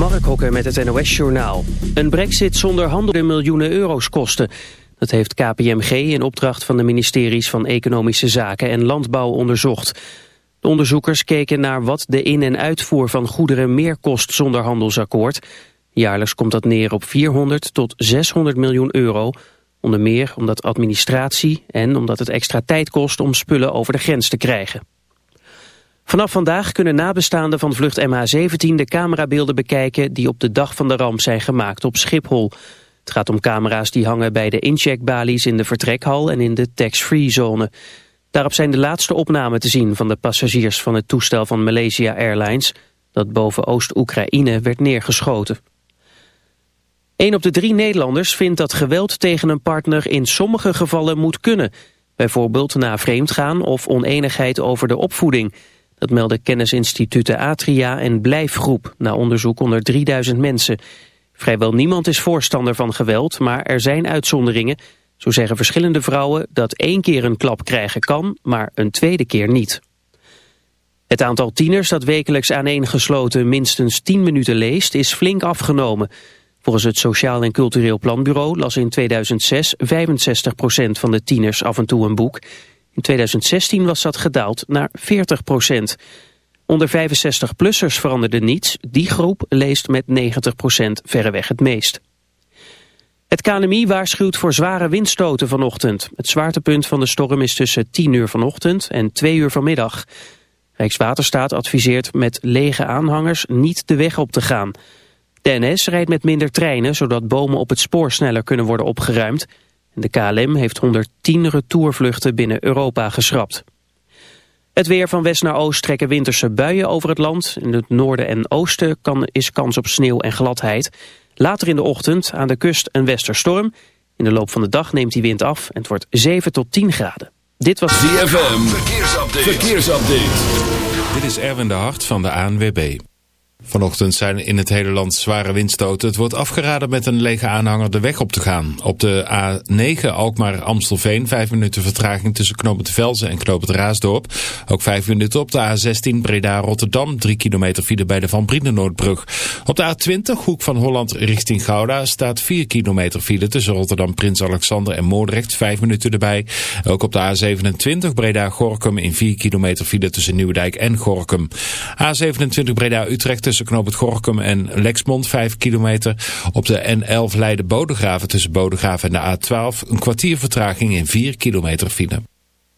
Mark Hokker met het NOS-journaal. Een brexit zonder honderden miljoenen euro's kosten. Dat heeft KPMG in opdracht van de ministeries van Economische Zaken en Landbouw onderzocht. De onderzoekers keken naar wat de in- en uitvoer van goederen meer kost zonder handelsakkoord. Jaarlijks komt dat neer op 400 tot 600 miljoen euro. Onder meer omdat administratie en omdat het extra tijd kost om spullen over de grens te krijgen. Vanaf vandaag kunnen nabestaanden van vlucht MH17 de camerabeelden bekijken die op de dag van de ramp zijn gemaakt op Schiphol. Het gaat om camera's die hangen bij de incheckbalies in de vertrekhal en in de tax-free zone. Daarop zijn de laatste opnamen te zien van de passagiers van het toestel van Malaysia Airlines dat boven Oost-Oekraïne werd neergeschoten. Een op de drie Nederlanders vindt dat geweld tegen een partner in sommige gevallen moet kunnen. Bijvoorbeeld na vreemdgaan of oneenigheid over de opvoeding. Dat melden kennisinstituten Atria en Blijfgroep na onderzoek onder 3000 mensen. Vrijwel niemand is voorstander van geweld, maar er zijn uitzonderingen. Zo zeggen verschillende vrouwen dat één keer een klap krijgen kan, maar een tweede keer niet. Het aantal tieners dat wekelijks aaneengesloten minstens 10 minuten leest is flink afgenomen. Volgens het Sociaal en Cultureel Planbureau las in 2006 65% van de tieners af en toe een boek. In 2016 was dat gedaald naar 40 procent. Onder 65-plussers veranderde niets. Die groep leest met 90 procent verreweg het meest. Het KNMI waarschuwt voor zware windstoten vanochtend. Het zwaartepunt van de storm is tussen 10 uur vanochtend en 2 uur vanmiddag. Rijkswaterstaat adviseert met lege aanhangers niet de weg op te gaan. De NS rijdt met minder treinen, zodat bomen op het spoor sneller kunnen worden opgeruimd. De KLM heeft 110 retourvluchten binnen Europa geschrapt. Het weer van west naar oost trekken winterse buien over het land. In het noorden en oosten kan, is kans op sneeuw en gladheid. Later in de ochtend aan de kust een westerstorm. In de loop van de dag neemt die wind af en het wordt 7 tot 10 graden. Dit was ZFM. Verkeersupdate. Verkeersupdate. Dit is Erwin de Hart van de ANWB. Vanochtend zijn in het hele land zware windstoten. Het wordt afgeraden met een lege aanhanger de weg op te gaan. Op de A9 Alkmaar-Amstelveen, 5 minuten vertraging tussen Knoop Velzen en Knoop Raasdorp. Ook 5 minuten op de A16 Breda-Rotterdam, 3 kilometer file bij de Van Brienenoordbrug. Op de A20 Hoek van Holland richting Gouda staat 4 kilometer file tussen Rotterdam, Prins Alexander en Moordrecht, 5 minuten erbij. Ook op de A27 Breda-Gorkum in 4 kilometer file tussen Nieuwdijk en Gorkum. A27 Breda-Utrecht tussen het Gorkum en Lexmond 5 kilometer. Op de N11 Leiden-Bodegraven tussen Bodegraven en de A12 een kwartier vertraging in 4 kilometer file.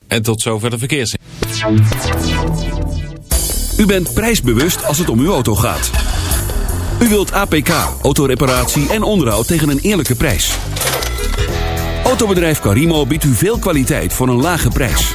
En tot zover de verkeers. U bent prijsbewust als het om uw auto gaat. U wilt APK, autoreparatie en onderhoud tegen een eerlijke prijs. Autobedrijf Carimo biedt u veel kwaliteit voor een lage prijs.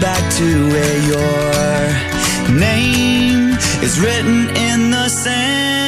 back to where your name is written in the sand.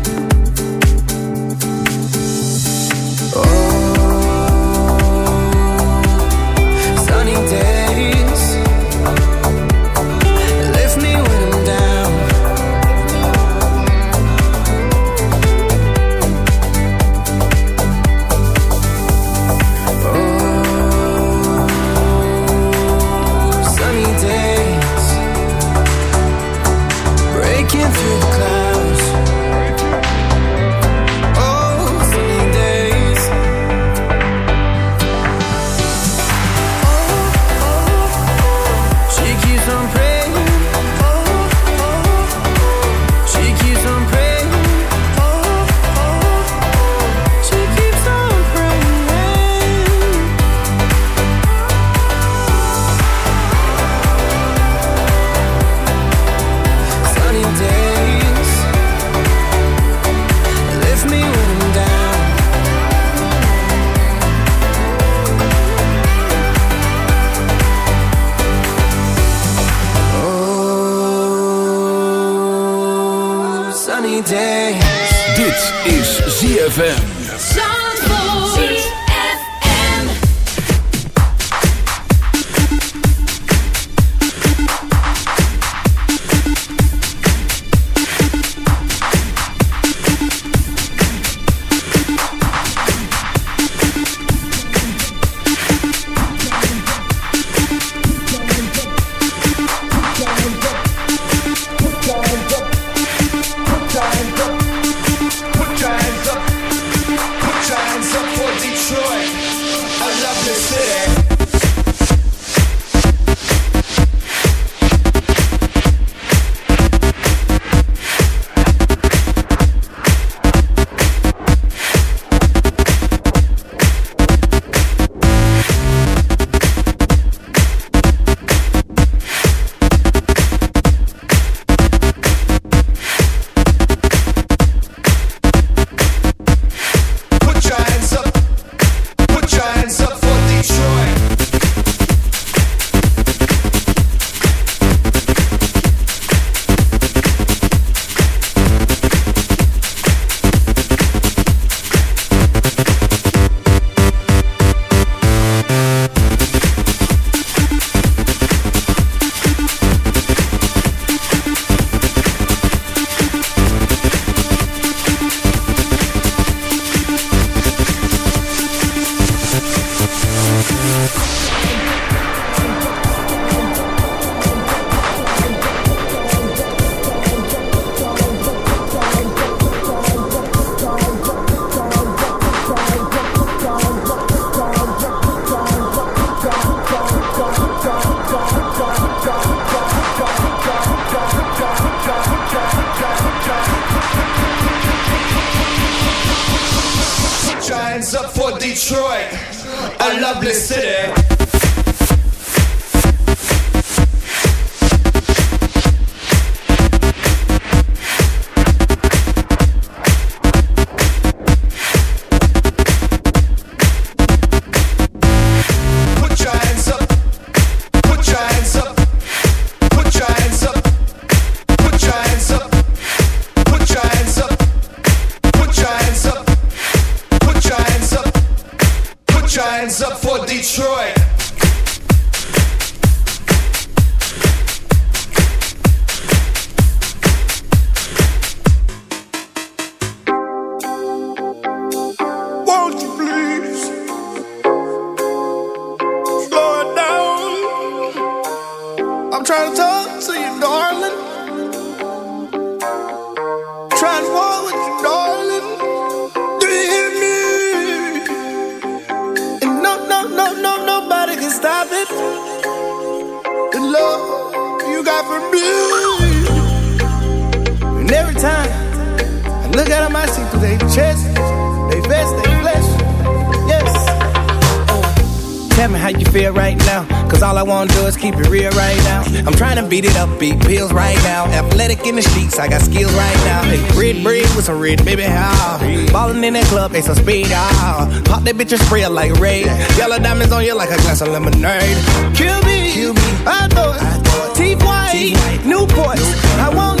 To beat it up, beat pills right now. Athletic in the streets, I got skills right now. Hey, red bread with some red, baby, how? Ballin' in that club, they some speed, ah. Pop that bitch and spray it like raid. Yellow diamonds on you like a glass of lemonade. Kill me, Kill me. I thought. Teeth white, Newports. I want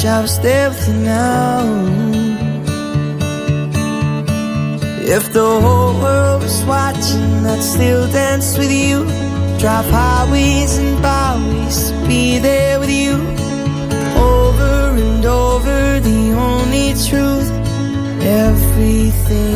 Shall stay with now? If the whole world was watching, I'd still dance with you. Drive highways and byways, be there with you. Over and over, the only truth. Everything